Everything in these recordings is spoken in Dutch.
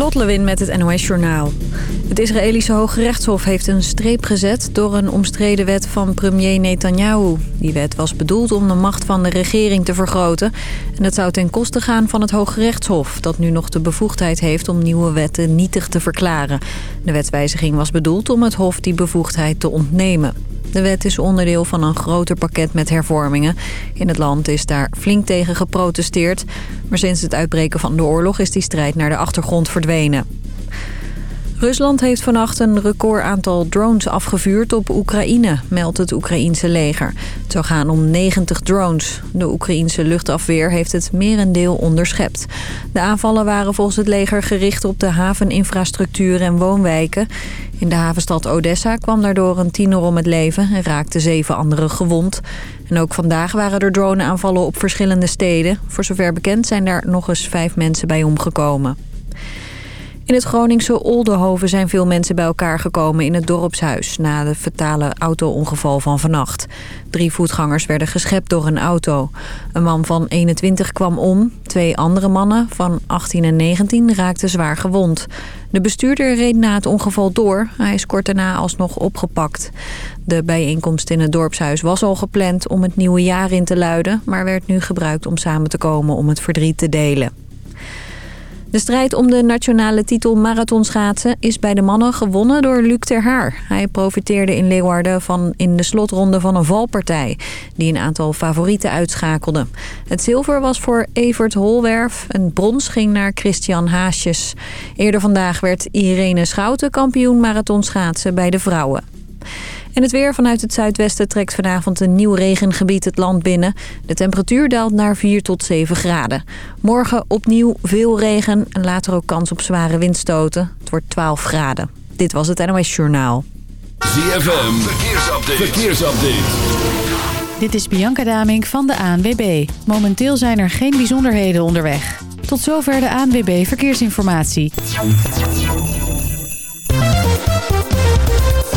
Lot Lewin met het NOS Journaal. Het Israëlische Hoge Rechtshof heeft een streep gezet door een omstreden wet van premier Netanyahu. Die wet was bedoeld om de macht van de regering te vergroten. En het zou ten koste gaan van het Hoge Rechtshof... dat nu nog de bevoegdheid heeft om nieuwe wetten nietig te verklaren. De wetswijziging was bedoeld om het Hof die bevoegdheid te ontnemen. De wet is onderdeel van een groter pakket met hervormingen. In het land is daar flink tegen geprotesteerd. Maar sinds het uitbreken van de oorlog is die strijd naar de achtergrond verdwenen. Rusland heeft vannacht een record aantal drones afgevuurd op Oekraïne, meldt het Oekraïense leger. Het zou gaan om 90 drones. De Oekraïense luchtafweer heeft het merendeel onderschept. De aanvallen waren volgens het leger gericht op de haveninfrastructuur en woonwijken. In de havenstad Odessa kwam daardoor een tiener om het leven en raakte zeven anderen gewond. En ook vandaag waren er droneaanvallen op verschillende steden. Voor zover bekend zijn daar nog eens vijf mensen bij omgekomen. In het Groningse Oldenhoven zijn veel mensen bij elkaar gekomen in het dorpshuis... na de fatale auto-ongeval van vannacht. Drie voetgangers werden geschept door een auto. Een man van 21 kwam om. Twee andere mannen van 18 en 19 raakten zwaar gewond. De bestuurder reed na het ongeval door. Hij is kort daarna alsnog opgepakt. De bijeenkomst in het dorpshuis was al gepland om het nieuwe jaar in te luiden... maar werd nu gebruikt om samen te komen om het verdriet te delen. De strijd om de nationale titel marathonschaatsen is bij de mannen gewonnen door Luc Ter Haar. Hij profiteerde in Leeuwarden van in de slotronde van een valpartij... die een aantal favorieten uitschakelde. Het zilver was voor Evert Holwerf. Een brons ging naar Christian Haasjes. Eerder vandaag werd Irene Schouten kampioen marathonschaatsen bij de vrouwen. En het weer vanuit het zuidwesten trekt vanavond een nieuw regengebied het land binnen. De temperatuur daalt naar 4 tot 7 graden. Morgen opnieuw veel regen en later ook kans op zware windstoten. Het wordt 12 graden. Dit was het NOS Journaal. ZFM, verkeersupdate. verkeersupdate. Dit is Bianca Damink van de ANWB. Momenteel zijn er geen bijzonderheden onderweg. Tot zover de ANWB Verkeersinformatie.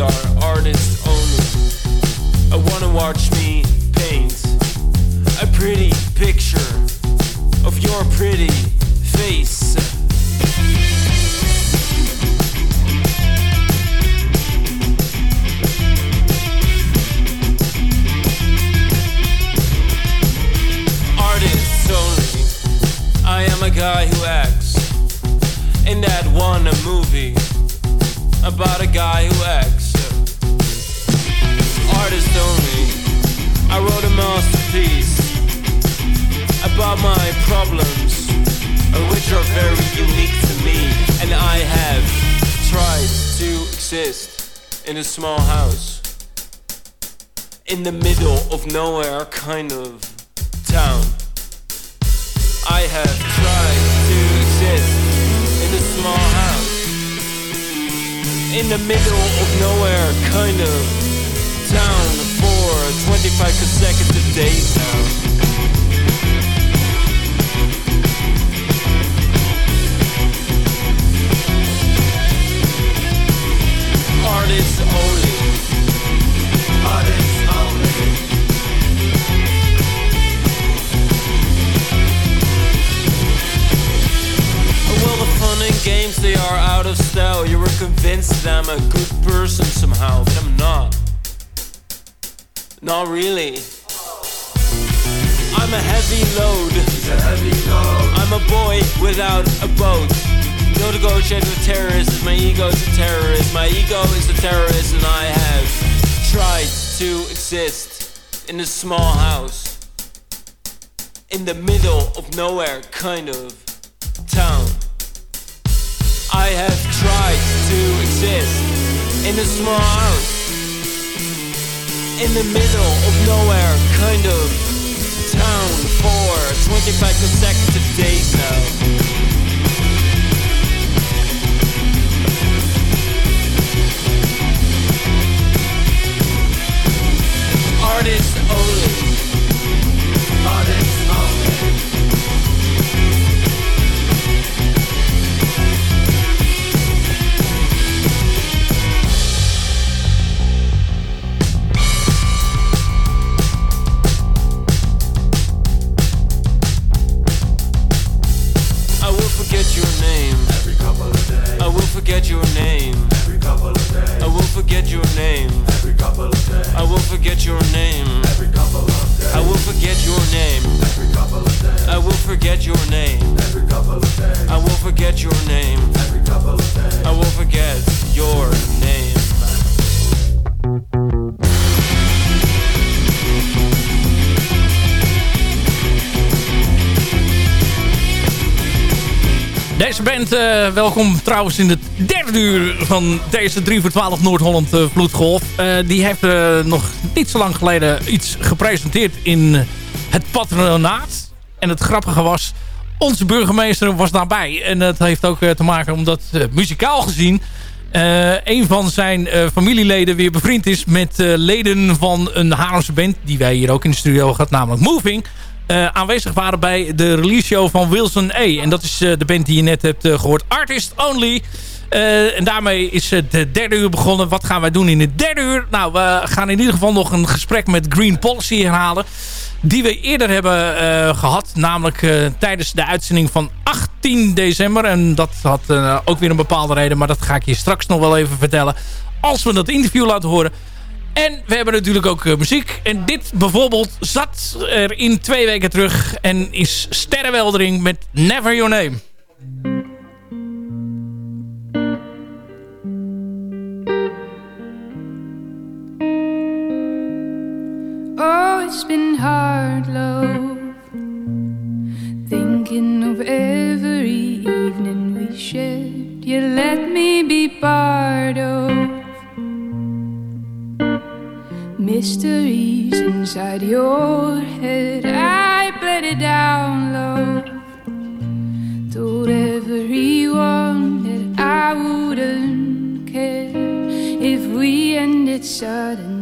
Are artists only. I wanna watch me paint a pretty picture of your pretty face. artists only. I am a guy who acts in that one movie about a guy who acts. Artist only. I wrote a masterpiece about my problems, uh, which are very unique to me, and I have tried to exist in a small house in the middle of nowhere, kind of town. I have tried to exist in a small house in the middle of nowhere, kind of 25 consecutive days now. Artists only. Artists only. Well, the fun and games, they are out of style. You're a convinced that I'm a good person somehow, but I'm not. Not really. I'm a heavy load. A heavy load. I'm a boy without a boat. No negotiate with terrorists. My ego's a terrorist. My ego is a terrorist, and I have tried to exist in a small house in the middle of nowhere kind of town. I have tried to exist in a small house in the middle of nowhere kind of Uh, welkom trouwens in het derde uur van deze 3 voor 12 Noord-Holland uh, Vloedgolf. Uh, die heeft nog niet zo lang geleden iets gepresenteerd in het patronaat. En het grappige was, onze burgemeester was daarbij. En dat heeft ook te maken omdat muzikaal gezien... een van zijn familieleden weer bevriend is met leden van een Haarlemse band... die wij hier ook in de studio gehad, namelijk Moving... Uh, aanwezig waren bij de release show van Wilson A. En dat is uh, de band die je net hebt uh, gehoord. Artist Only. en daarmee is het derde uur begonnen. Wat gaan wij doen in het derde uur? Nou, we gaan in ieder geval nog een gesprek met Green Policy herhalen. Die we eerder hebben gehad. Namelijk tijdens de uitzending van 18 december. En dat had ook weer een bepaalde reden. Maar dat ga ik je straks nog wel even vertellen. Als we dat interview laten horen. En we hebben natuurlijk ook uh, muziek. En dit bijvoorbeeld zat er in twee weken terug. En is Sterrenweldering met Never Your Name. Oh, it's been hard, love. Thinking of every evening we shared. You let me be part of mysteries inside your head. I bled it down low. Told everyone that I wouldn't care if we ended suddenly.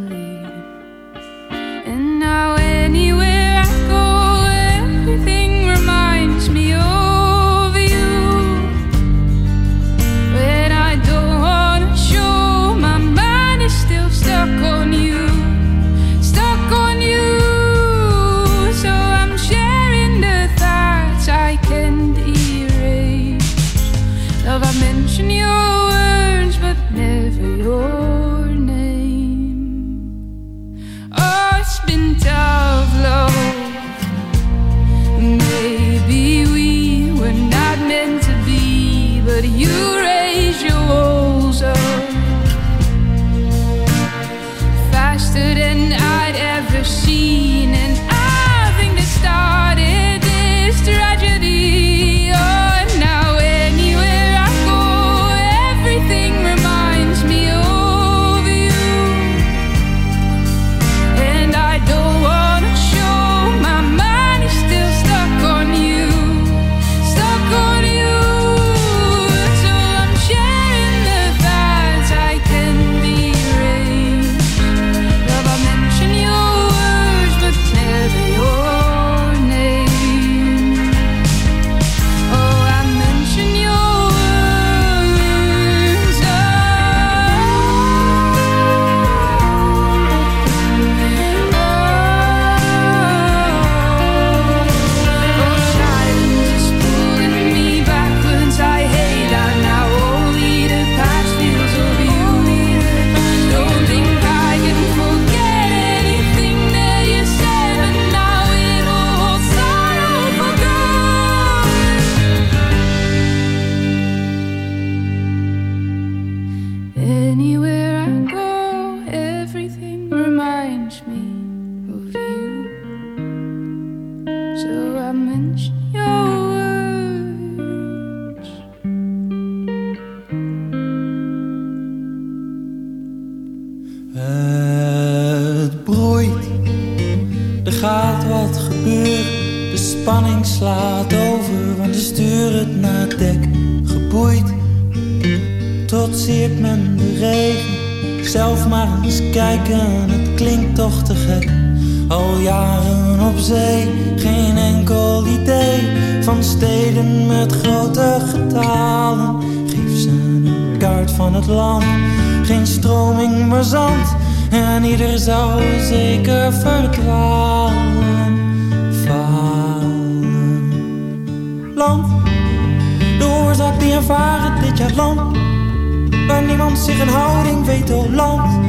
Waar niemand zich een houding weet, oh land.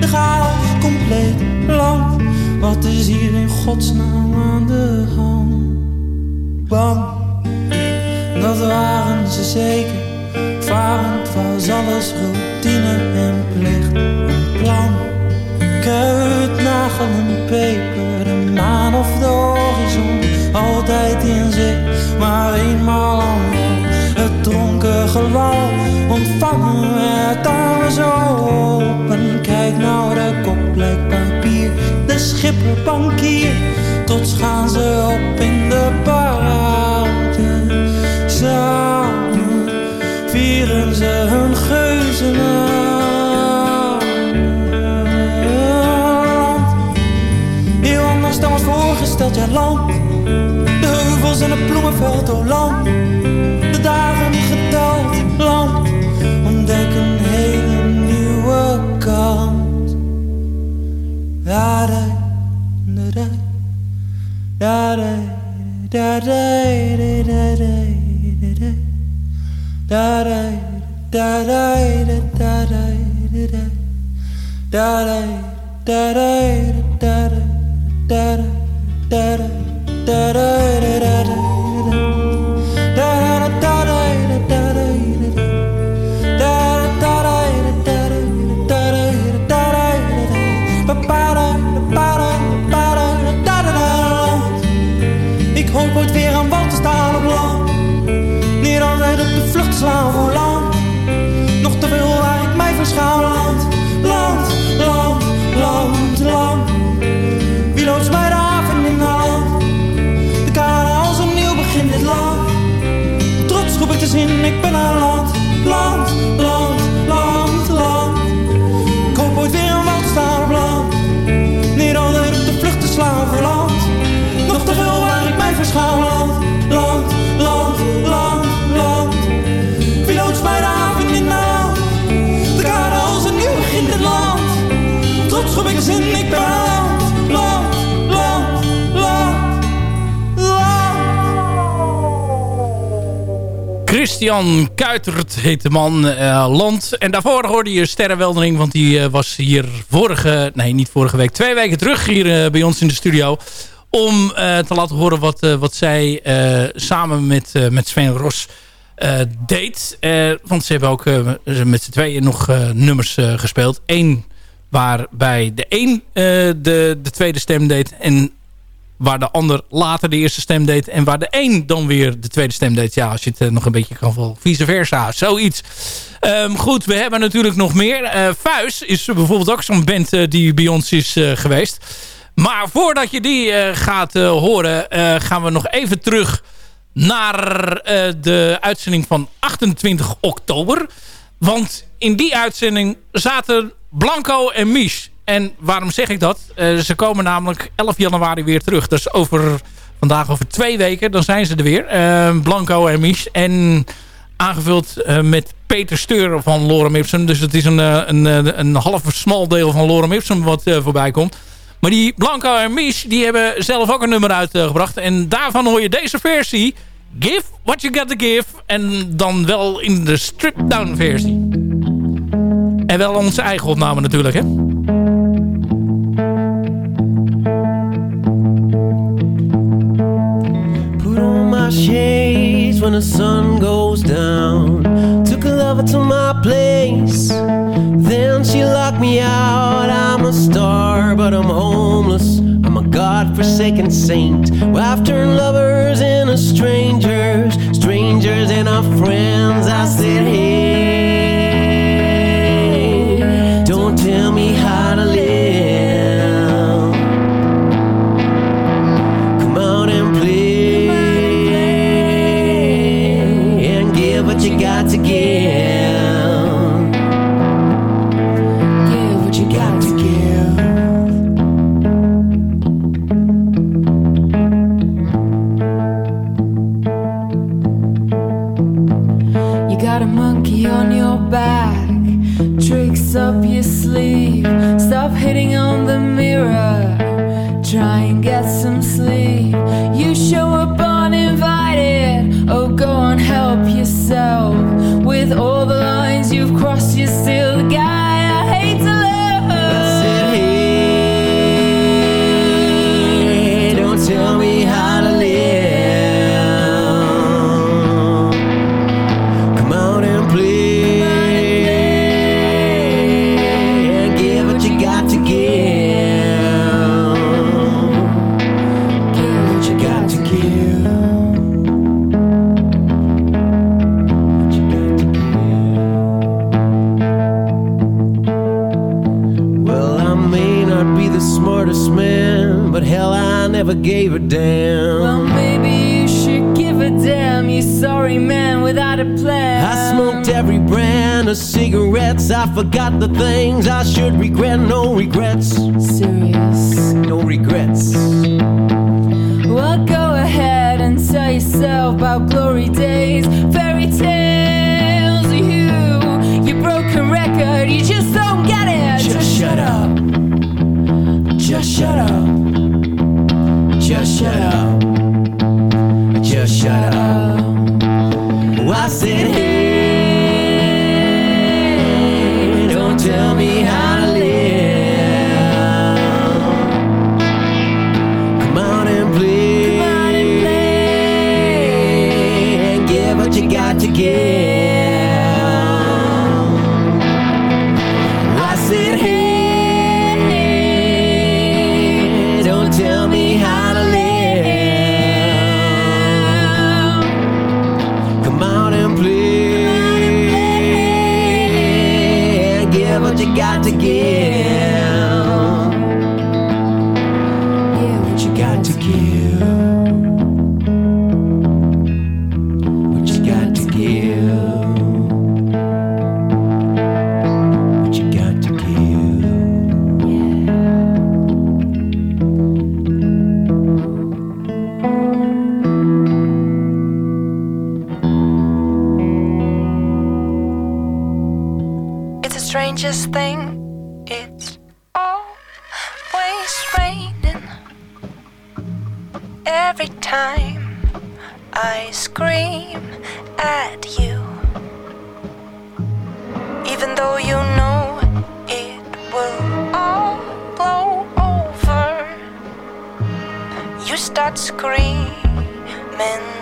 De chaos compleet land. Wat is hier in godsnaam aan de hand? Bang, dat waren ze zeker. Varend was alles routine en plicht. Een plan, kruid, nagel en peper. De maan of de horizon, altijd in zicht. Maar eenmaal gelal ontvangen het daar zo open. Kijk nou, de kop papier de schipper bankier. Tot gaan ze op in de parade. Samen vieren ze hun geuzenland. Heel anders dan voorgesteld, ja land. De heuvels en het bloemenveld, oh land. Da da da da da Nog te veel waar ik mij verschuil. Christian Kuitert heet de man, eh, Land. En daarvoor hoorde je Sterrenweldering, want die eh, was hier vorige... Nee, niet vorige week. Twee weken terug hier eh, bij ons in de studio. Om te laten horen wat, wat zij samen met, met Sven Ros deed. Want ze hebben ook met z'n tweeën nog nummers gespeeld. Eén waarbij de een de, de tweede stem deed. En waar de ander later de eerste stem deed. En waar de een dan weer de tweede stem deed. Ja, als je het eh, nog een beetje kan volgen. Vice versa, zoiets. Ehm, goed, we hebben natuurlijk nog meer. Eh Vuis is bijvoorbeeld ook zo'n band eh, die bij ons is geweest. Maar voordat je die gaat horen... gaan we nog even terug naar de uitzending van 28 oktober. Want in die uitzending zaten Blanco en Mies. En waarom zeg ik dat? Eh, ze komen namelijk 11 januari weer terug. Dus over vandaag over twee weken, dan zijn ze er weer. Eh, Blanco en Mies. En aangevuld eh, met Peter Steur van Lorem Ipsum. Dus het is een, eh, een, een half smal deel van Lorem Ipsum wat voorbij komt. Maar die Blanco en Mies, die hebben zelf ook een nummer uitgebracht. En daarvan hoor je deze versie. Give what you got to give. En dan wel in de stripped down versie. En wel onze eigen opname natuurlijk, hè. My shades when the sun goes down. Took a lover to my place. Then she locked me out. I'm a star, but I'm homeless. I'm a god-forsaken saint. Well, I've turned lovers into strangers, strangers our friends. I said, hey, gave a damn. Well, maybe you should give a damn, you sorry man without a plan. I smoked every brand of cigarettes. I forgot the things I should regret. No regrets. Serious. No regrets. Well, go ahead and tell yourself about glory days, fairy tales. You, you broken record, you just don't get it. Just shut up. Just shut up. Just shut up. Just shut up. Oh, I said, hey, to give. Even though you know it will all blow over. You start screaming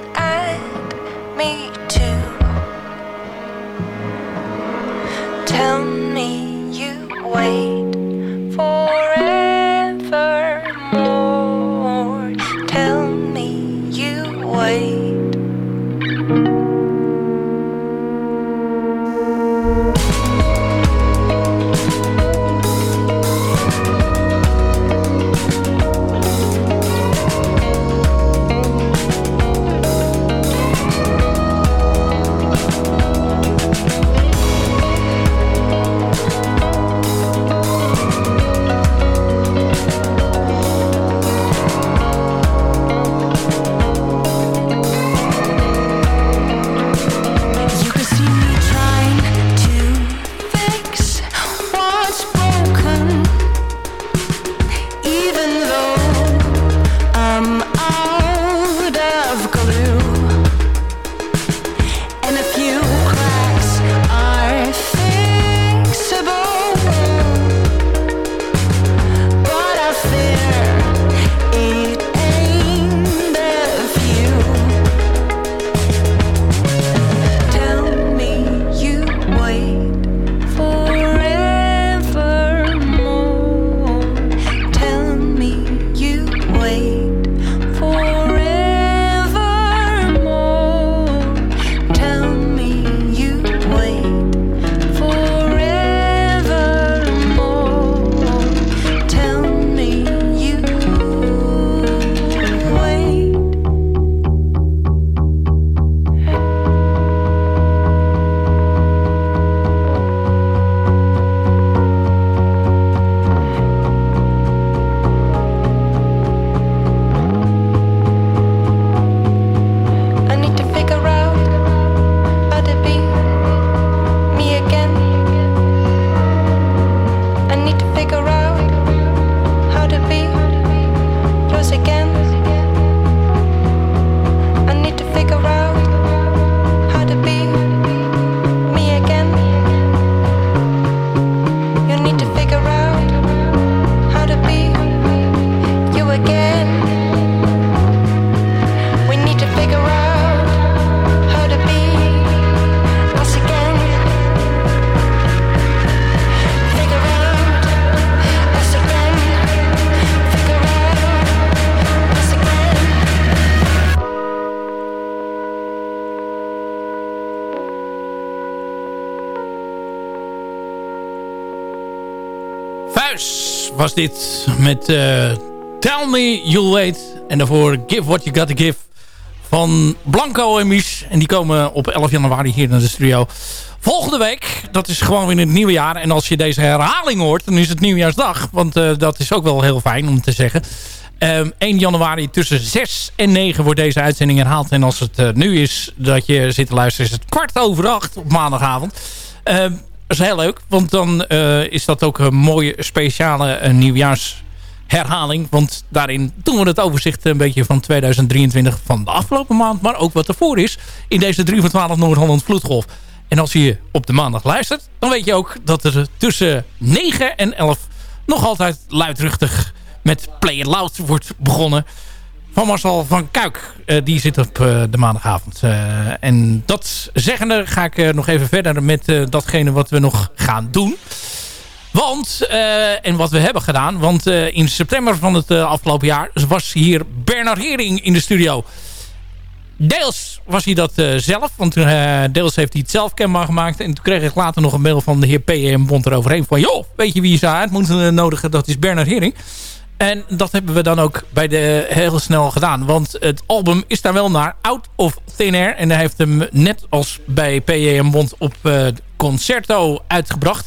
was dit met uh, Tell Me You'll Wait. En daarvoor Give What You Gotta Give van Blanco en Mies. En die komen op 11 januari hier naar de studio. Volgende week, dat is gewoon weer in het nieuwe jaar. En als je deze herhaling hoort, dan is het nieuwjaarsdag. Want uh, dat is ook wel heel fijn om te zeggen. Um, 1 januari tussen 6 en 9 wordt deze uitzending herhaald. En als het uh, nu is dat je zit te luisteren, is het kwart over acht op maandagavond. Dat is heel leuk, want dan uh, is dat ook een mooie speciale uh, nieuwjaarsherhaling. Want daarin doen we het overzicht een beetje van 2023 van de afgelopen maand. Maar ook wat ervoor is in deze 3 van 12 Noord-Holland Vloedgolf. En als je op de maandag luistert, dan weet je ook dat er tussen 9 en 11 nog altijd luidruchtig met Play It Loud wordt begonnen van Marcel van Kuik. Uh, die zit op uh, de maandagavond. Uh, en dat zeggende ga ik nog even verder met datgene wat we nog gaan doen. Want, en wat we hebben gedaan... want in september van het afgelopen jaar was hier Bernard Hering in de studio. Deels was hij dat zelf, want deels heeft hij het zelf kenbaar gemaakt. En toen kreeg ik later nog een mail van de heer PM Bond eroverheen. Van, joh, weet je wie je uit moet nodigen? Dat is Bernard Hering. En dat hebben we dan ook bij de heel snel gedaan. Want het album is daar wel naar. Out of Thin Air. En hij heeft hem net als bij P.J.M. Bond op uh, Concerto uitgebracht.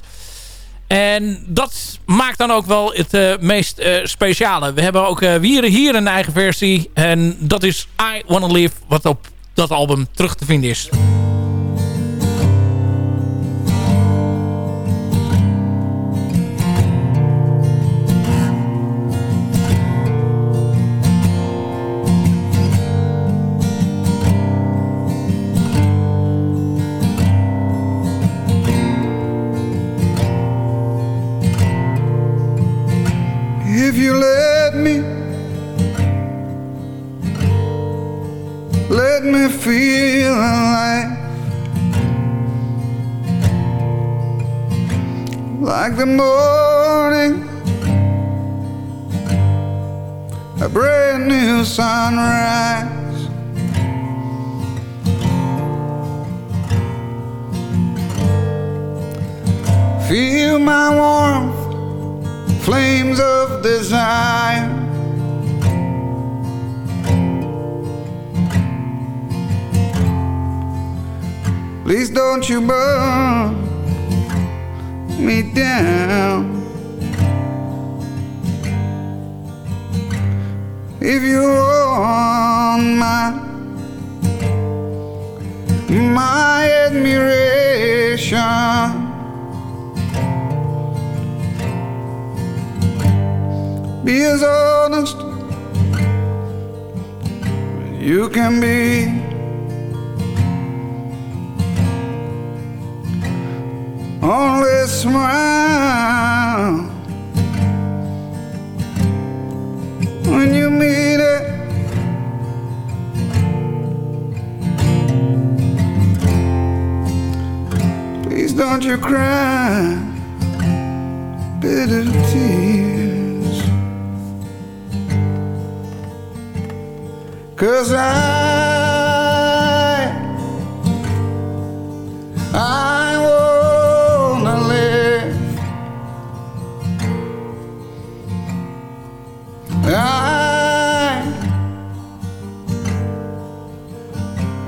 En dat maakt dan ook wel het uh, meest speciale. We hebben ook hier, hier een eigen versie. En dat is I Wanna Live. Wat op dat album terug te vinden is. Me feel alive. Like the morning. A brand new sunrise. Feel my warmth flames of desire. Please don't you burn me down. If you want my my admiration. be as honest you can be. Only smile when you meet it. Please don't you cry bitter tears. Cause I, I I,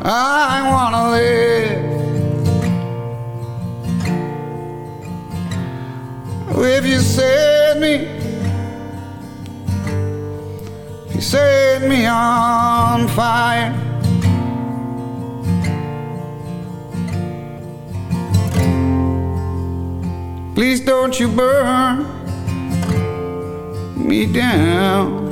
I wanna live. If you set me if you set me on fire. Please don't you burn me down.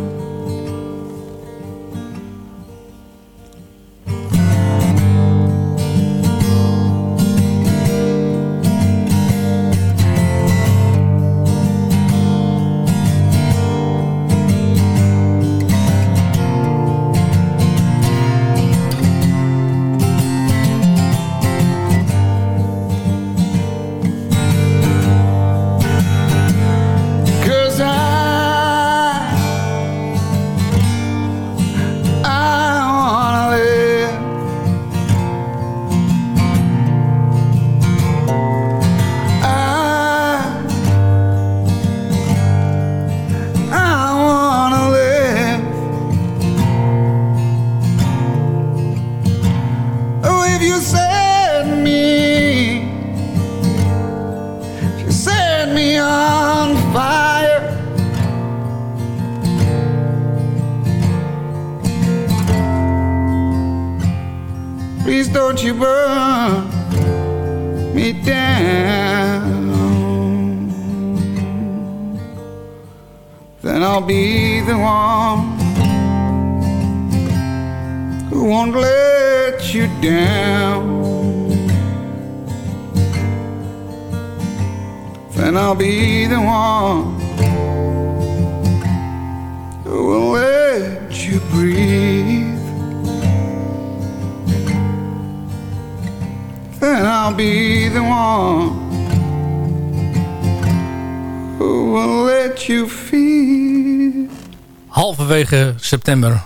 September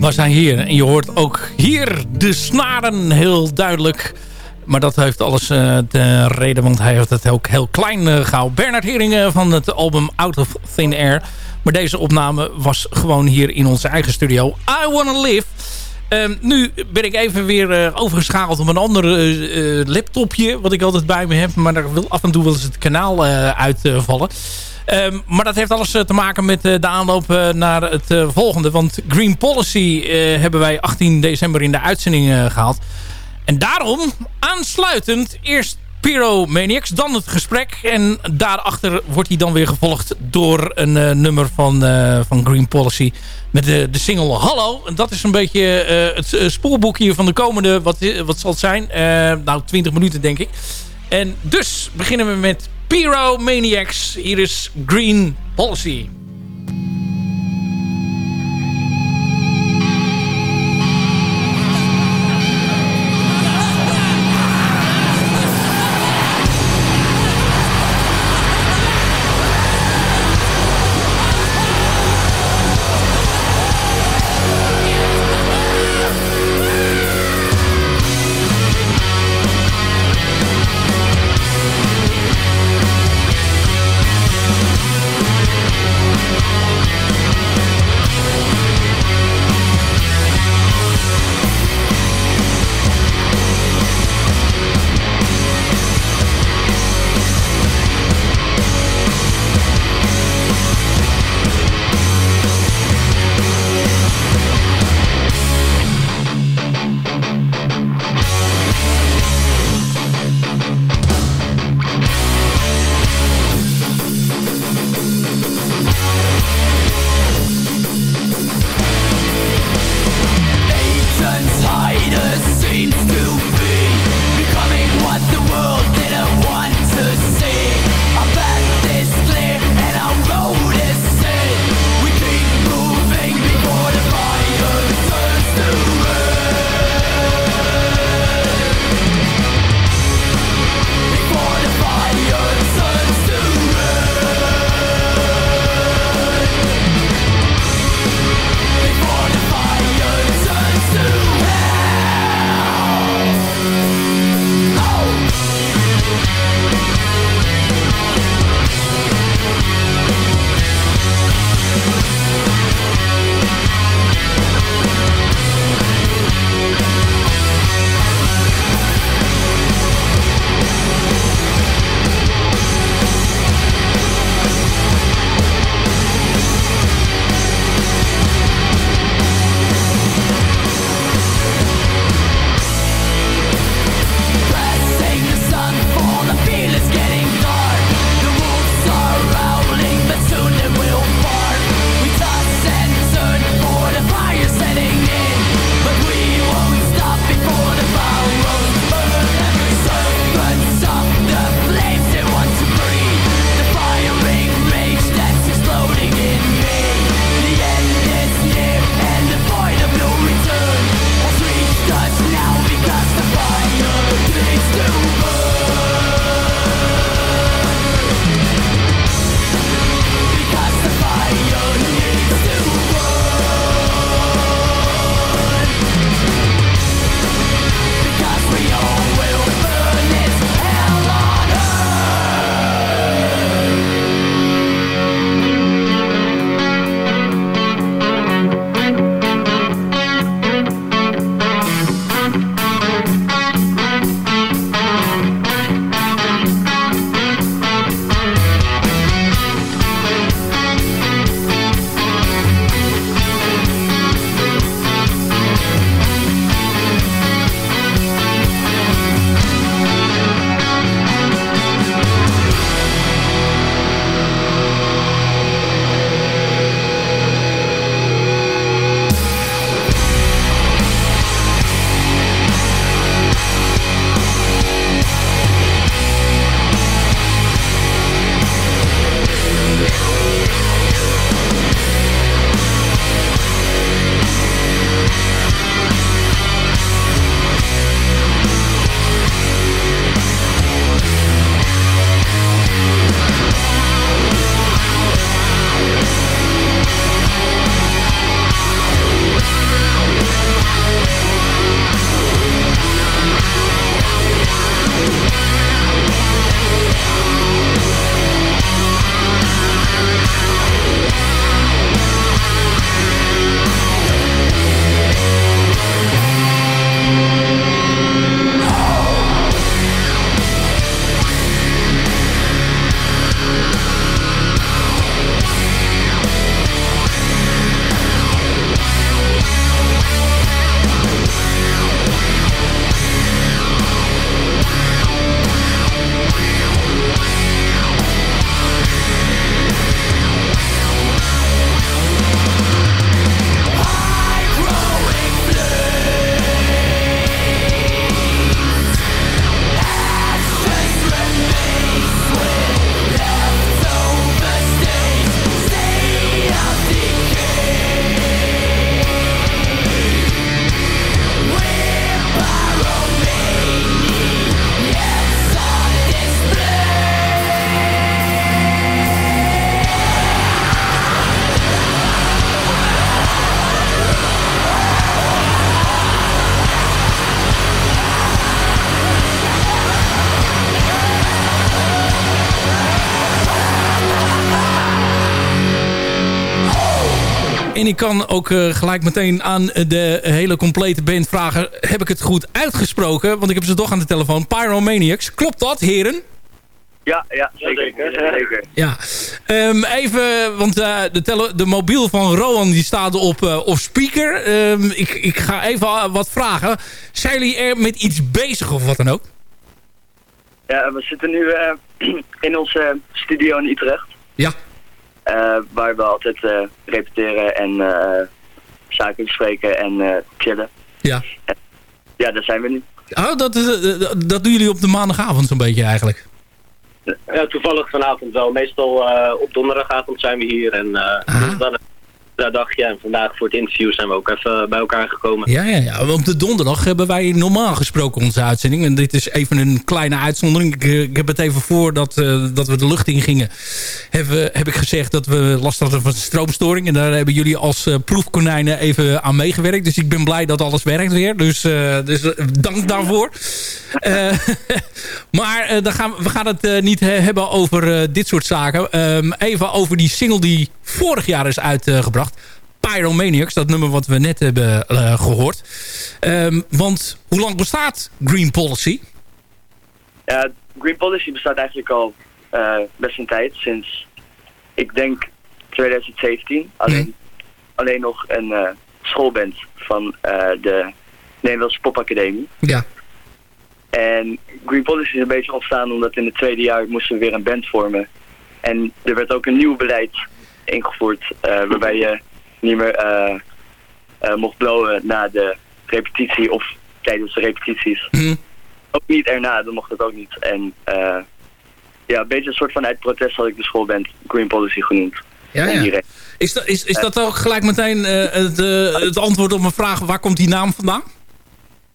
was hij hier. En je hoort ook hier de snaren heel duidelijk. Maar dat heeft alles eh, de reden, want hij heeft het ook heel klein eh, gehouden. Bernard Heringen van het album Out of Thin Air. Maar deze opname was gewoon hier in onze eigen studio. I Wanna Live. Ehm, nu ben ik even weer eh, overgeschakeld op een ander eh, eh, laptopje... wat ik altijd bij me heb. Maar daar wil af en toe wel eens het kanaal uitvallen. Ehm, maar dat heeft alles te maken met de aanloop naar het volgende. Want Green Policy hebben wij 18 december in de uitzending eh, gehaald. En daarom aansluitend eerst Pyromaniacs, dan het gesprek. En daarachter wordt hij dan weer gevolgd door een eh, nummer van, eh, van Green Policy. Met de, de single Hallo. En dat is een beetje eh, het spoorboek hier van de komende, wat, wat zal het zijn? Nou, 20 minuten denk ik. En dus beginnen we met Pyromaniacs. Hier is Green Policy. Kan ook eh, gelijk meteen aan de hele complete band vragen... heb ik het goed uitgesproken? Want ik heb ze toch aan de telefoon. Pyromaniacs. Klopt dat, heren? Ja, ja, zeker. zeker. Ja. Ehm, even, want eh, de, tele de mobiel van Rowan die staat op, eh, op speaker. Ehm, ik, ik ga even wat vragen. Zijn jullie er met iets bezig of wat dan ook? Ja, we zitten nu eh, in onze studio in Utrecht. Ja. Eh, waar we altijd eh, repeteren en eh, zaken bespreken en eh, chillen. Ja. Ja, daar zijn we nu. Oh, dat, is, dat- dat doen jullie op de maandagavond zo'n beetje eigenlijk. Ja, toevallig vanavond wel. Meestal eh, op donderdagavond zijn we hier. En uh, dan een dagje. En vandaag voor het interview zijn we ook even bij elkaar gekomen. Ja, ja, ja. Op de donderdag hebben wij normaal gesproken onze uitzending. En dit is even een kleine uitzondering. Ik, eh, ik heb het even voor dat, eh, dat we de lucht in gingen. Hebben, heb ik gezegd dat we last hadden van stroomstoring. En daar hebben jullie als eh, proefkonijnen even aan meegewerkt. Dus ik ben blij dat alles werkt weer. Dus, eh, dus dank daarvoor. Maar dan gaan we, gaan het niet he- hebben over dit soort zaken. Ehm, even over die single die vorig jaar is uitgebracht. Pyromaniacs, dat nummer wat we net hebben eh, gehoord. Ehm, want hoe lang bestaat Green Policy? Green Policy bestaat eigenlijk al eh, best een tijd. Sinds, ik denk, 2017. Alleen, alleen nog een eh, schoolband van de Nederlandse Popacademie. Ja. En Green Policy is een beetje ontstaan omdat in het tweede jaar moesten we weer een band vormen. En er werd ook een nieuw beleid ingevoerd eh, waarbij je niet meer eh, eh, mocht blowen na de repetitie of tijdens de repetities. Ook niet erna, dan mocht het ook niet. En eh, ja, een beetje een soort van uit protest had ik de schoolband Green Policy genoemd. Ja, ja. Is, dat, is, is dat ook gelijk meteen het, het antwoord op mijn vraag... waar komt die naam vandaan?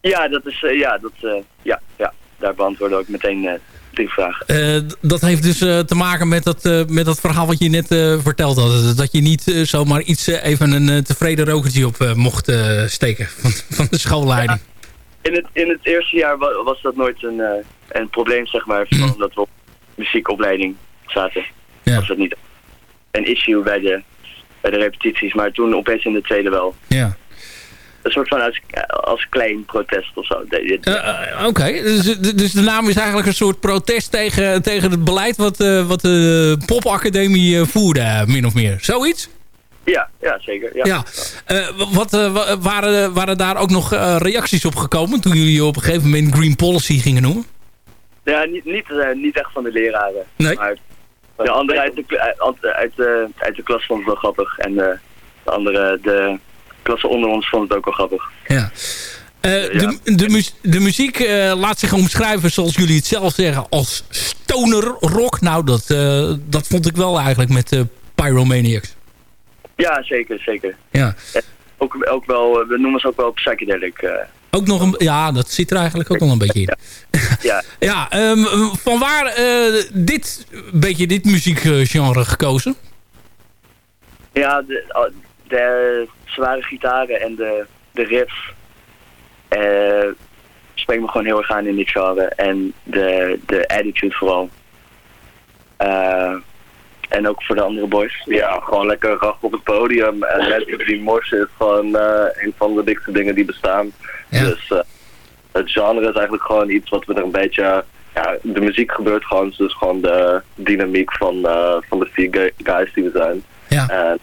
Ja, dat is, ja, dat, ja, ja, daar beantwoordde ik meteen die vraag. Eh, dat heeft dus eh, te maken met dat, eh, met dat verhaal wat je net verteld had. Dat je niet zomaar iets even een tevreden rokertje op mocht steken van, van de schoolleiding. In het, in het eerste jaar wa- was dat nooit een, een probleem, zeg maar, van omdat we op muziekopleiding zaten. Was dat niet een issue bij de, bij de repetities, maar toen opeens in de tweede wel. Ja. Een soort van als, als klein protest of zo. Eh, eh, Oké, dus, dus de naam is eigenlijk een soort protest tegen, tegen het beleid wat, eh, wat de popacademie voerde, min of meer. Zoiets? Ja, ja, zeker. Ja. Ja. Wat, wa- waren, waren daar ook nog reacties op gekomen toen jullie op een gegeven moment Green Policy gingen noemen? Ja, niet, niet, niet echt van de leraren. Nee. Maar de andere uit de, uit, uit, de, uit de klas vond het wel grappig. En de, de andere, de klasse onder ons vond het ook wel grappig. Ja. Eh, de, de, de muziek eh, laat zich omschrijven, zoals jullie het zelf zeggen, als stoner rock. Nou, dat, eh, dat vond ik wel eigenlijk met eh, Pyromaniacs. Ja, zeker, zeker. Ja. Ook, ook wel, eh, we noemen ze ook wel psychedelic. eh, Ook nog een, ja, dat zit er eigenlijk ook nog een beetje in. ja. Ja, ehm, van waar eh, dit, beetje dit muziekgenre gekozen? Ja, de, de zware gitaren en de, de riffs eh spreken me gewoon heel erg aan in dit genre. En de, de attitude vooral. Eh, en ook voor de andere boys. Ja, gewoon lekker rach op het podium. En mensen die morsen is gewoon eh, een van de dikste dingen die bestaan. Dus eh, het genre is eigenlijk gewoon iets wat we er een beetje... Ja, de muziek gebeurt gewoon, dus gewoon de dynamiek van, eh, van de vier guys die we zijn. Ja. En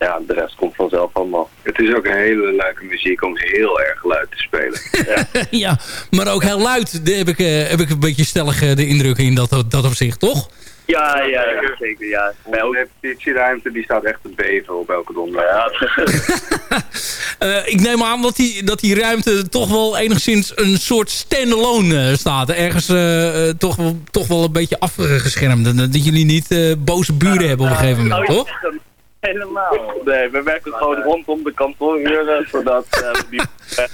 ja, de rest komt vanzelf allemaal. Het is ook een hele leuke muziek om heel erg luid te spelen. ja, maar ook heel luid daar heb ik, eh, heb ik een beetje stellig eh, de indruk in dat, dat opzicht, toch? Ja, ja, ja, zeker. Ja. De repetitieruimte die staat echt te beven op elke donderdag. Eh, ik neem aan dat die, dat die ruimte toch wel enigszins een soort standalone staat. Ergens toch, wel, toch wel een beetje afgeschermd. En Dat jullie niet eh, boze buren hebben op een gegeven moment, toch? Helemaal. Nee, we werken gewoon rondom de kantooruren, zodat eh, we die...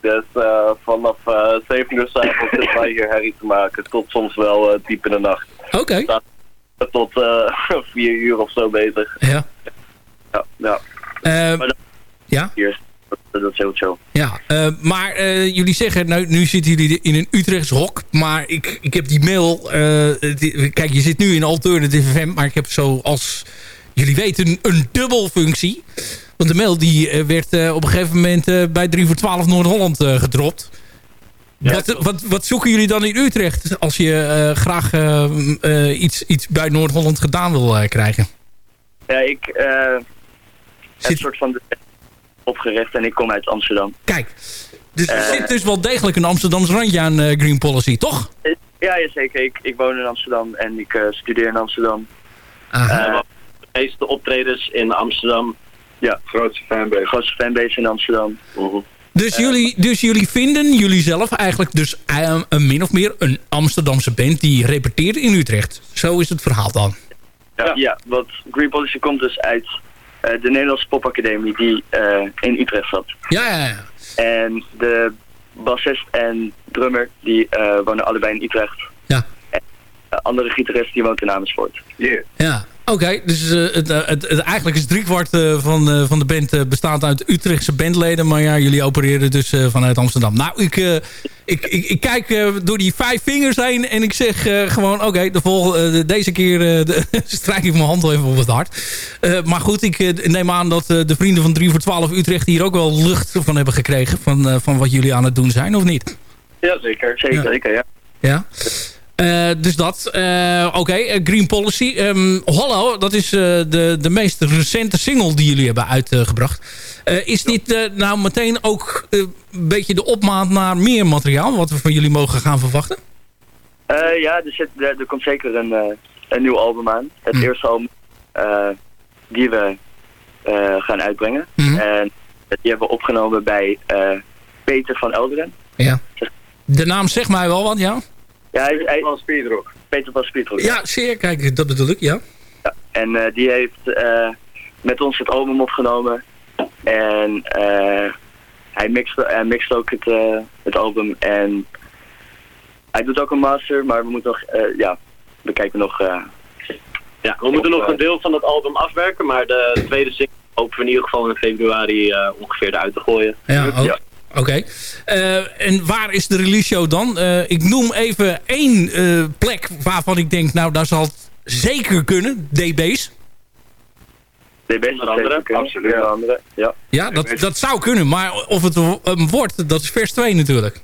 Dus eh, vanaf eh 7 uur s'avonds zitten wij hier herrie te maken, tot soms wel eh, diep in de nacht. Oké. Tot eh 4 uur of zo bezig. Ja. Ja, ja. Eh, Maar dat- ja? Hier, dat, dat is heel chill. Ja, eh, maar eh, jullie zeggen, nou, nu zitten jullie in een Utrechts hok. Maar ik, ik heb die mail... eh, die- kijk, je zit nu in Alternative FM, maar ik heb zo als jullie weten een dubbelfunctie. Want de mail die eh, werd eh, op een gegeven moment eh, bij 3 voor 12 Noord-Holland eh, gedropt. wat, wat, wat zoeken jullie dan in Utrecht als je eh, graag iets, iets bij Noord-Holland gedaan wil eh, krijgen? Ja, ik eh heb een soort van de opgericht en ik kom uit Amsterdam. Kijk, dus er zit dus wel degelijk een Amsterdams randje aan Green Policy, toch? Ja, ja zeker. Ik, ik woon in Amsterdam en ik eh, studeer in Amsterdam. Aha. De meeste optredens in Amsterdam. Ja. Grootste fanbase. Grootste fanbase in Amsterdam. Dus, jullie, dus jullie vinden jullie zelf eigenlijk dus eh, een min of meer een Amsterdamse band die repeteert in Utrecht. Zo is het verhaal dan. Ja, ja want Green Policy komt dus uit eh, de Nederlandse Popacademie die eh, in Utrecht zat. Ja, ja, ja. En de bassist en drummer die eh, wonen allebei in Utrecht. Ja. En de andere gitarist die woont in Amersfoort. Yeah. Ja, oké. Dus eh, het, eh, het, het- eigenlijk is driekwart eh, van, van de band bestaat uit Utrechtse bandleden. Maar ja, jullie opereren dus vanuit Amsterdam. Nou, ik, ik, ik, ik kijk door die vijf vingers heen en ik zeg gewoon... Oké, de vol- eh, de- deze keer de, strijk ik mijn hand even op het hart. Maar goed, ik neem aan dat de vrienden van 3 voor 12 Utrecht... hier ook wel lucht van hebben gekregen van, van wat jullie aan het doen zijn, of niet? Ja, zeker. Zeker, Ja. zeker, ja. Ja. Eh, dus dat. Eh, Oké, eh, Green Policy. Ehm Hollow, dat is de, de meest recente single die jullie hebben uitgebracht. Is dit nou meteen ook een beetje de opmaat naar meer materiaal... wat we van jullie mogen gaan verwachten? Ja, er, zit, er, er komt zeker een, een nieuw album aan. Het Hm. eerste album die we gaan uitbrengen. Mhm. En die hebben we opgenomen bij Peter van Elderen. Ja. De naam zegt mij wel wat, ja? Ja, hij, hij, Van Speedrock. Peter van Speedrock. Ja, zeer. Kijk, dat bedoel ik, ja. En eh, die heeft eh, met ons het album opgenomen. En eh, hij, mixt, hij mixt ook het, het album. En hij doet ook een master, maar we moeten nog, eh, ja, we kijken nog. eh, Ja, we moeten nog een deel van het album afwerken, maar de tweede single hopen we in ieder geval in februari eh, ongeveer eruit te gooien. Ja, ook. Oké. Eh, en waar is de release show dan? Eh, ik noem even één eh, plek waarvan ik denk, nou, daar zal het zeker kunnen. DB's. DB's Onder andere, absoluut. Ja, andere, ja. Ja, dat, dat zou kunnen. Maar of het een wordt, dat is vers 2 natuurlijk.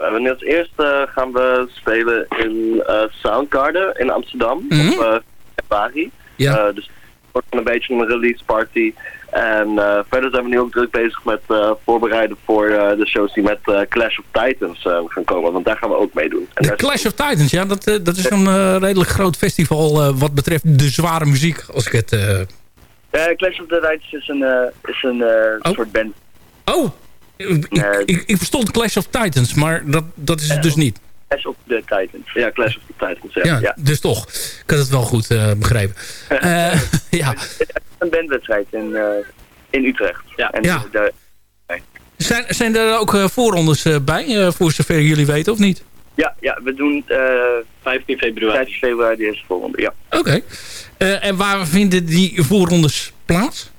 Uh, wanneer als eerste gaan we spelen in eh, Soundgarden in Amsterdam Mhm. op uh, februari. Ja. Eh, dus het wordt een beetje een release party. En eh, verder zijn we nu ook druk bezig met eh, voorbereiden voor eh, de shows die met Clash of Titans gaan komen. Want daar gaan we ook mee doen. En De Clash of Titans, ja, dat, dat is een redelijk groot festival wat betreft de zware muziek. Als ik het... Clash of the Titans is een, is een eh, soort band. Oh, ik, ik, verstond Clash of Titans, maar dat, dat is het dus niet. Clash of the Titans. Ja, Clash of the Titans, ja. Ja, ja. dus toch. Ik had het wel goed begrepen. Ja. Een bandwedstrijd in, eh, in Utrecht. Ja. En Ja. daar- Zijn, zijn er ook eh, voorrondes eh, bij, eh, voor zover jullie weten, of niet? ja, ja, we doen eh 15 februari. 15 februari de eerste volgende. Ja. Oké. Eh, en waar vinden die voorrondes plaats?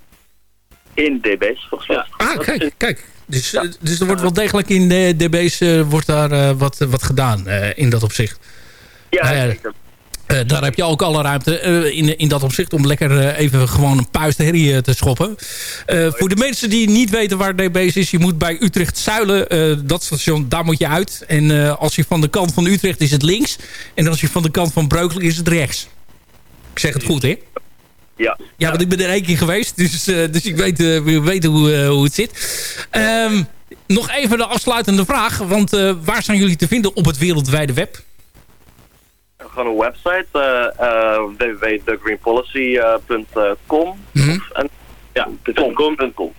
In DB's, volgens mij. Ah, kijk, kijk. Dus, eh, dus er wordt wel degelijk in de DB's eh, wordt daar eh, wat, wat gedaan eh, in dat opzicht. Ja, Nou ja, Eh, daar heb je ook alle ruimte eh, in, in dat opzicht om lekker eh, even gewoon een puist herrie te schoppen. Voor de mensen die niet weten waar DB's is, je moet bij Utrecht Zuilen, dat station, daar moet je uit. En als je van de kant van Utrecht is het links. En als je van de kant van Breukelen is het rechts. Ik zeg het goed, hè? Ja. Ja, want ik ben er één keer geweest, dus, dus ik weet, we weten hoe, hoe het zit. Ehm, nog even de afsluitende vraag, want waar zijn jullie te vinden op het wereldwijde web? Gewoon een website, eh uh, www.thegreenpolicy.com. Mhm. En, ja, .com. .com. .com.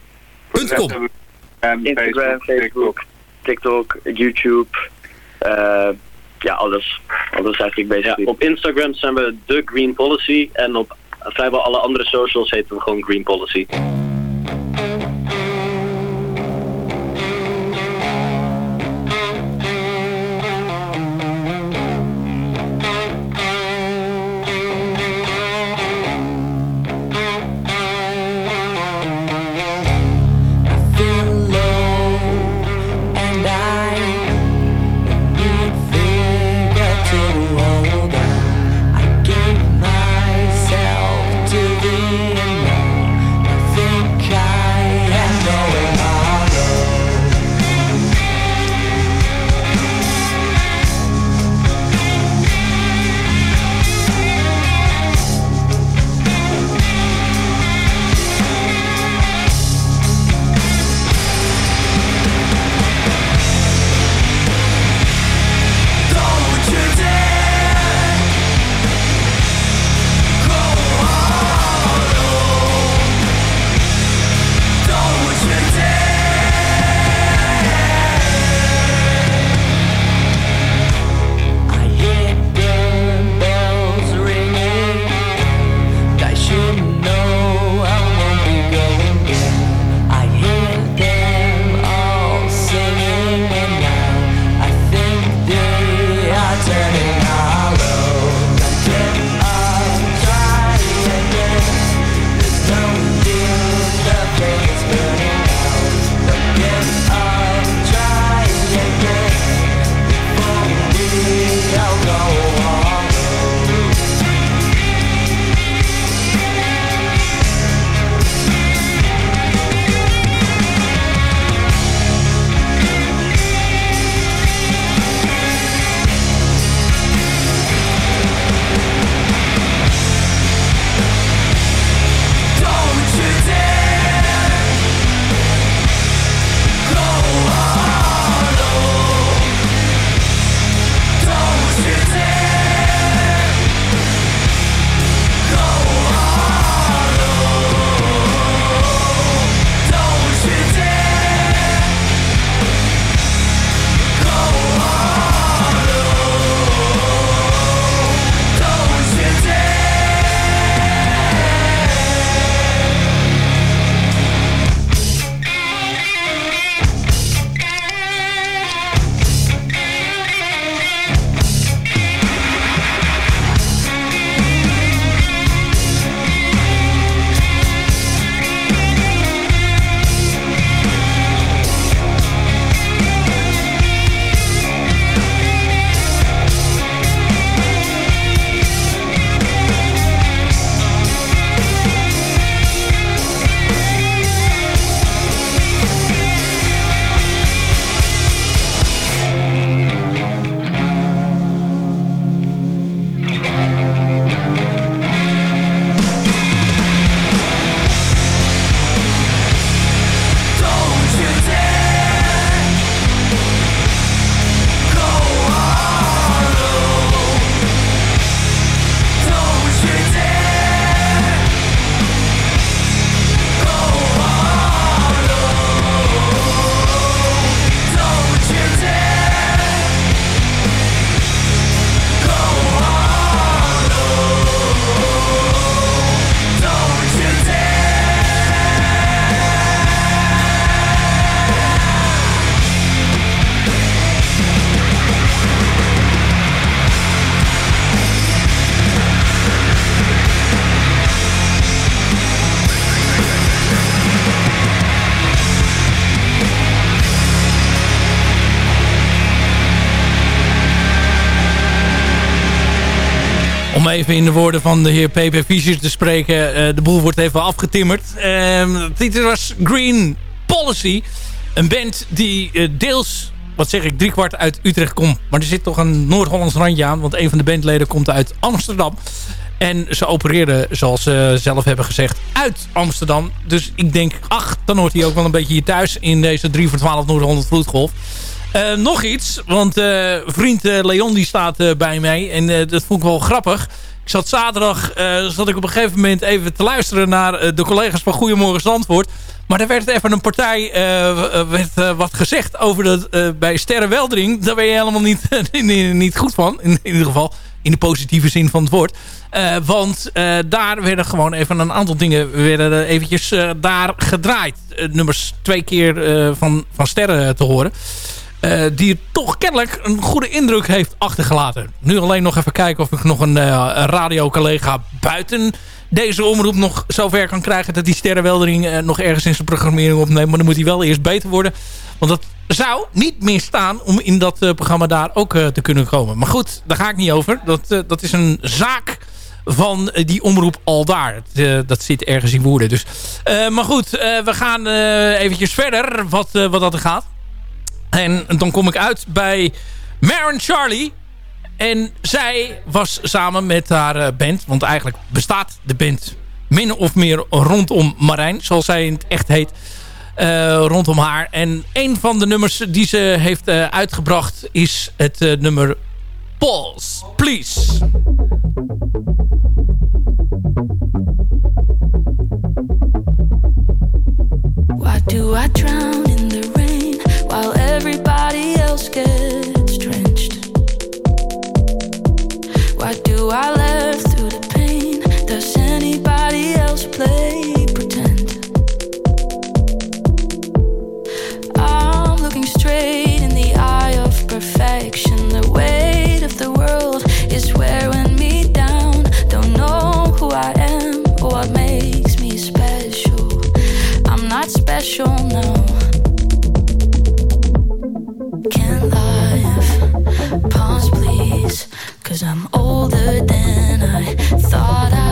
Instagram, Facebook, TikTok, YouTube. eh, ja, alles. Alles eigenlijk Ja, basically. op Instagram zijn we The Green Policy en op vrijwel alle andere socials heten we gewoon Green Policy. Even in de woorden van de heer P.P. Fischer te spreken. eh, de boel wordt even afgetimmerd. Ehm, dit was Green Policy. Een band die eh, deels, wat zeg ik, driekwart uit Utrecht komt. Maar er zit toch een Noord-Hollands randje aan. Want een van de bandleden komt uit Amsterdam. En ze opereerden, zoals ze zelf hebben gezegd, uit Amsterdam. Dus ik denk, ach, dan hoort hij ook wel een beetje hier thuis in deze 3 voor 12 Noord-Holland Vloedgolf. Eh, nog iets, want eh, vriend eh, Leon die staat bij mij en dat vond ik wel grappig. Ik zat zaterdag, zat ik op een gegeven moment even te luisteren naar de collega's van Goedemorgen Zandvoort. Maar er werd even een partij, eh, werd, wat gezegd over dat bij Sterre Weldering. Daar ben je helemaal niet, niet goed van, in, in ieder geval in de positieve zin van het woord. Want daar werden gewoon even een aantal dingen werden er eventjes daar gedraaid. Nummers twee keer van, van Sterren te horen. Eh, die toch kennelijk een goede indruk heeft achtergelaten. Nu alleen nog even kijken of ik nog een, uh, radiocollega buiten deze omroep nog zover kan krijgen... dat die Sterrenweldering uh, nog ergens in zijn programmering opneemt. Maar dan moet hij wel eerst beter worden. Want dat zou niet meer staan om in dat programma daar ook te kunnen komen. Maar goed, daar ga ik niet over. Dat, dat is een zaak van die omroep al daar. Dat zit ergens in woorden. Dus. maar goed, we gaan eventjes verder wat, wat dat er gaat. En dan kom ik uit bij Maren Charlie. En zij was samen met haar band... want eigenlijk bestaat de band min of meer rondom Marijn... zoals zij in het echt heet... Uh, rondom haar. En een van de nummers die ze heeft uh, uitgebracht... is het nummer Pause, Please. Why do I drown everybody else gets drenched? Why do I laugh through the pain? Does anybody else play pretend? I'm looking straight in the eye of perfection. The weight of the world is wearing me down. Don't know who I am or what makes me special. I'm not special now. Cause I'm older than I thought I'd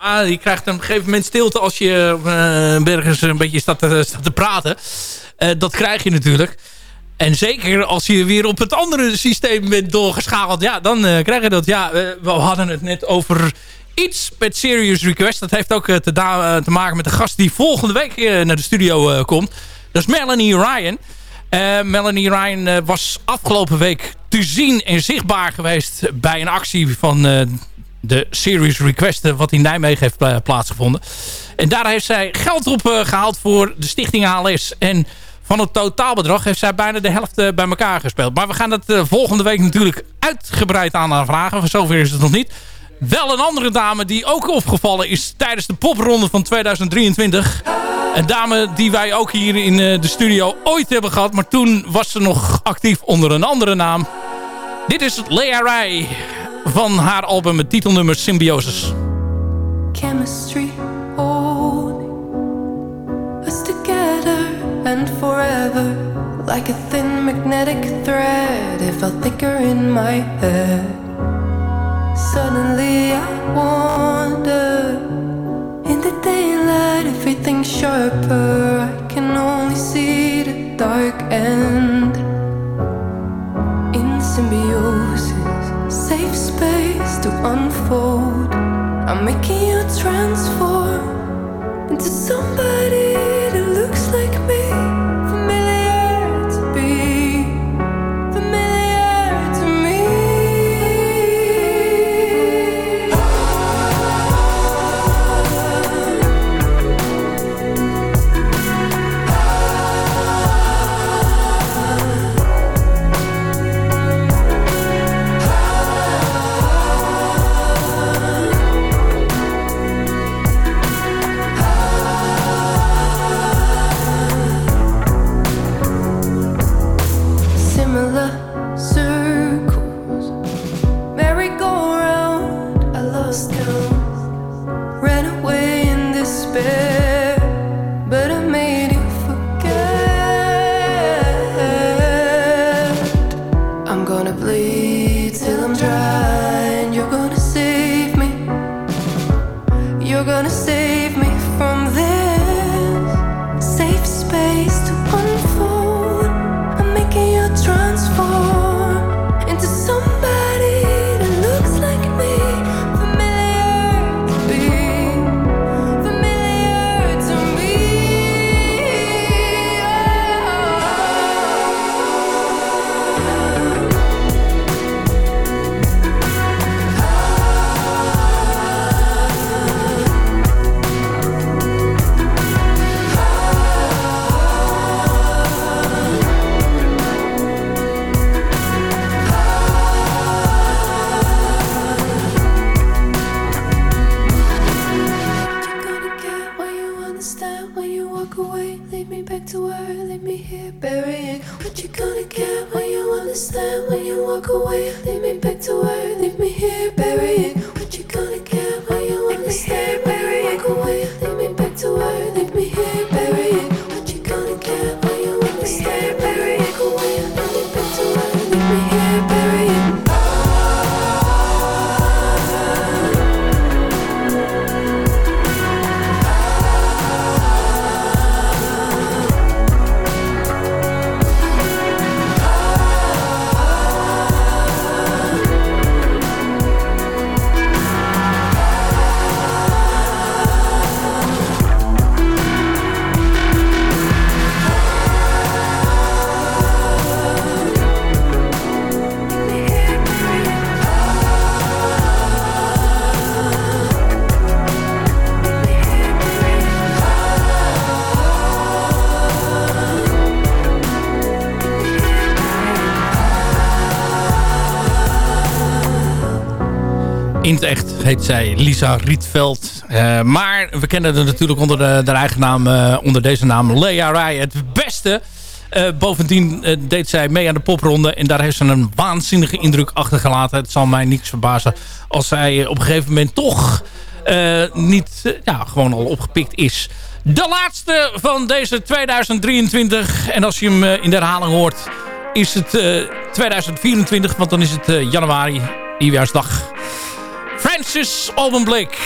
Ah, je krijgt op een gegeven moment stilte als je uh, ergens een beetje staat te, te praten. Uh, dat krijg je natuurlijk. En zeker als je weer op het andere systeem bent doorgeschakeld. Ja, dan uh, krijg je dat. Ja, we hadden het net over iets met Serious Request. Dat heeft ook te, te, maken met de gast die volgende week naar de studio komt. Dat is Melanie Ryan. Melanie Ryan was afgelopen week te zien en zichtbaar geweest bij een actie van de Serious Request wat in Nijmegen heeft plaatsgevonden. En daar heeft zij geld op gehaald voor de stichting ALS. En van het totaalbedrag heeft zij bijna de helft bij elkaar gespeeld. Maar we gaan het volgende week natuurlijk uitgebreid aan haar vragen. Van zover is het nog niet. Wel een andere dame die ook opgevallen is tijdens de popronde van 2023. Een dame die wij ook hier in de studio ooit hebben gehad. Maar toen was ze nog actief onder een andere naam. Dit is Lea Rai van haar album met titelnummer Symbiosis. Chemistry holding us together and forever like a thin magnetic thread. It felt thicker in my head. Suddenly I wonder in the daylight everything's sharper. I can only see the dark end in symbiosis. Safe space to unfold. I'm making you transform into somebody that looks like me. In het echt heet zij Lisa Rietveld. Eh, maar we kennen haar natuurlijk onder de, de eigen naam, eh, onder deze naam Lea Rai het beste. Eh, bovendien deed zij mee aan de popronde en daar heeft ze een waanzinnige indruk achtergelaten. Het zal mij niks verbazen als zij op een gegeven moment toch niet ja, gewoon al opgepikt is. De laatste van deze 2023. En als je hem in de herhaling hoort, is het eh, 2024. Want dan is het januari, nieuwjaarsdag. Francis Alban. Ik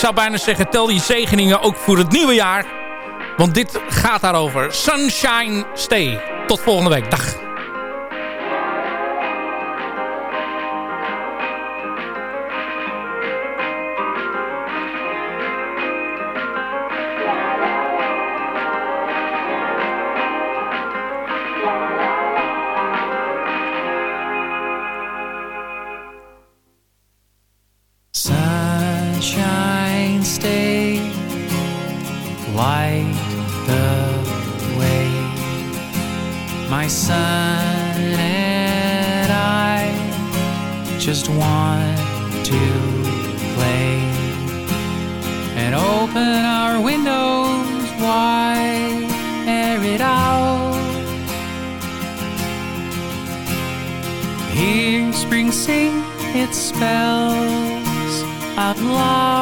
zou bijna zeggen, tel die zegeningen ook voor het nieuwe jaar. Want dit gaat daarover. Sunshine Stay. Tot volgende week. Dag. My son and I just want to play and open our windows wide, air it out. Hear spring sing its spells out loud.